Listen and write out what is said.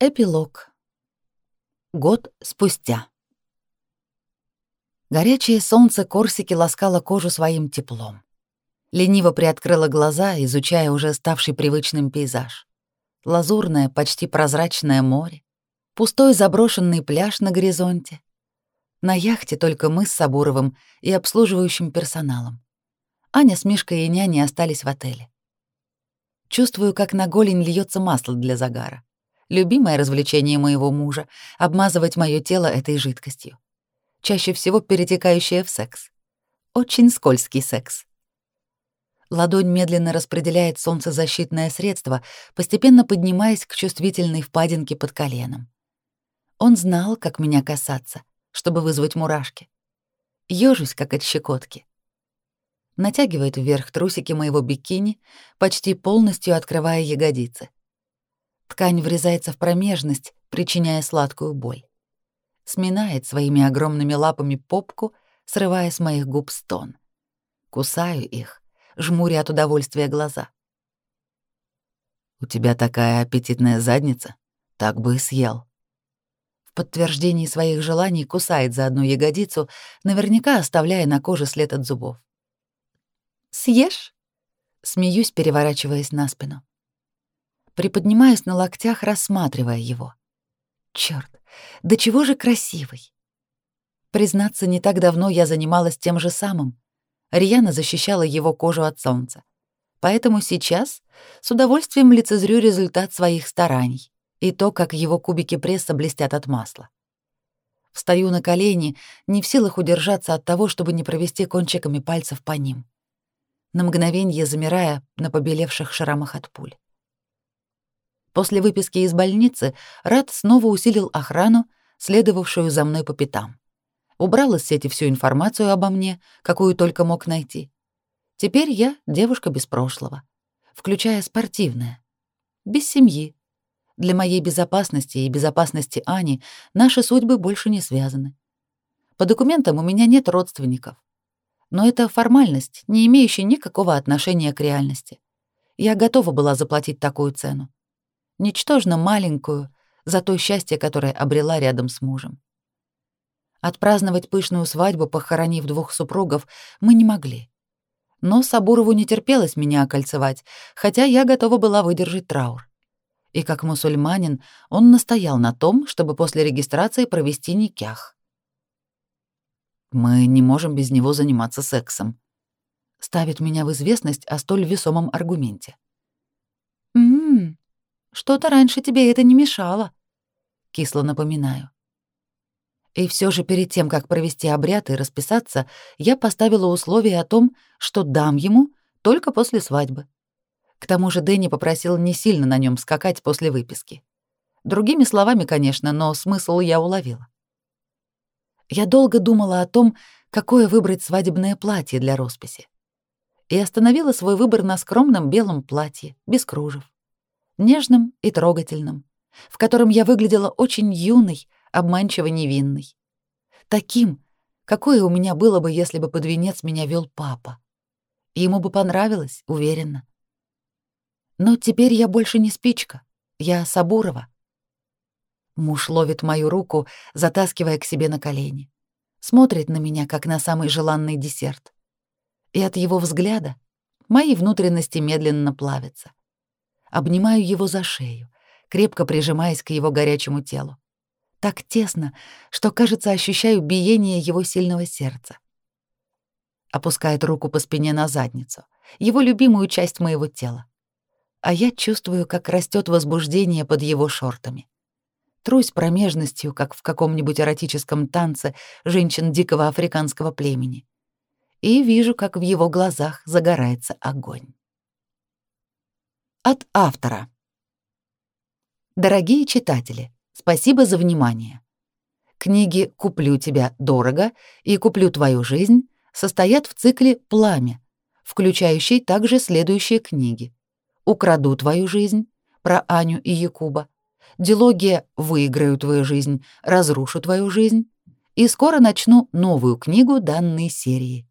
Эпилог. Год спустя. Горячее солнце Корсики ласкало кожу своим теплом. Лениво приоткрыла глаза, изучая уже ставший привычным пейзаж. Лазурное, почти прозрачное море, пустой заброшенный пляж на горизонте. На яхте только мы с Сабуровым и обслуживающим персоналом. Аня с Мишкой и няней остались в отеле. Чувствую, как на голень льется масло для загара. Любимое развлечение моего мужа — обмазывать мое тело этой жидкостью. Чаще всего перетекающее в секс. Очень скользкий секс. Ладонь медленно распределяет солнцезащитное средство, постепенно поднимаясь к чувствительной впадинке под коленом. Он знал, как меня касаться, чтобы вызвать мурашки. Ёжусь, как от щекотки. Натягивает вверх трусики моего бикини, почти полностью открывая ягодицы. Ткань врезается в промежность, причиняя сладкую боль. Сминает своими огромными лапами попку, срывая с моих губ стон. Кусаю их, жмуря от удовольствия глаза. «У тебя такая аппетитная задница, так бы и съел». В подтверждении своих желаний кусает за одну ягодицу, наверняка оставляя на коже след от зубов. «Съешь?» Смеюсь, переворачиваясь на спину. Приподнимаюсь на локтях, рассматривая его. Чёрт, да чего же красивый. Признаться, не так давно я занималась тем же самым. Рьяно защищала его кожу от солнца. Поэтому сейчас с удовольствием лицезрю результат своих стараний и то, как его кубики пресса блестят от масла. Встаю на колени, не в силах удержаться от того, чтобы не провести кончиками пальцев по ним. На мгновение замирая на побелевших шрамах от пуль. После выписки из больницы Рад снова усилил охрану, следовавшую за мной по пятам. Убрал из сети всю информацию обо мне, какую только мог найти. Теперь я девушка без прошлого, включая спортивное, без семьи. Для моей безопасности и безопасности Ани наши судьбы больше не связаны. По документам у меня нет родственников. Но это формальность, не имеющая никакого отношения к реальности. Я готова была заплатить такую цену ничтожно маленькую, за то счастье, которое обрела рядом с мужем. Отпраздновать пышную свадьбу, похоронив двух супругов, мы не могли. Но Сабурову не терпелось меня окольцевать, хотя я готова была выдержать траур. И как мусульманин, он настоял на том, чтобы после регистрации провести никях. «Мы не можем без него заниматься сексом», — ставит меня в известность о столь весомом аргументе. «М-м, что-то раньше тебе это не мешало, кисло напоминаю. И все же перед тем, как провести обряд и расписаться, я поставила условие о том, что дам ему только после свадьбы. К тому же Дэнни попросил не сильно на нем скакать после выписки. Другими словами, конечно, но смысл я уловила. Я долго думала о том, какое выбрать свадебное платье для росписи. И остановила свой выбор на скромном белом платье, без кружев нежным и трогательным, в котором я выглядела очень юной, обманчиво невинной. Таким, какое у меня было бы, если бы под венец меня вел папа. Ему бы понравилось, уверена. Но теперь я больше не спичка, я Сабурова. Муж ловит мою руку, затаскивая к себе на колени. Смотрит на меня, как на самый желанный десерт. И от его взгляда мои внутренности медленно плавятся обнимаю его за шею, крепко прижимаясь к его горячему телу. Так тесно, что, кажется, ощущаю биение его сильного сердца. Опускает руку по спине на задницу, его любимую часть моего тела. А я чувствую, как растет возбуждение под его шортами. Трусь промежностью, как в каком-нибудь эротическом танце женщин дикого африканского племени. И вижу, как в его глазах загорается огонь. От автора. Дорогие читатели, спасибо за внимание. Книги «Куплю тебя дорого» и «Куплю твою жизнь» состоят в цикле «Пламя», включающий также следующие книги. «Украду твою жизнь» про Аню и Якуба, дилогия «Выиграю твою жизнь», «Разрушу твою жизнь» и скоро начну новую книгу данной серии.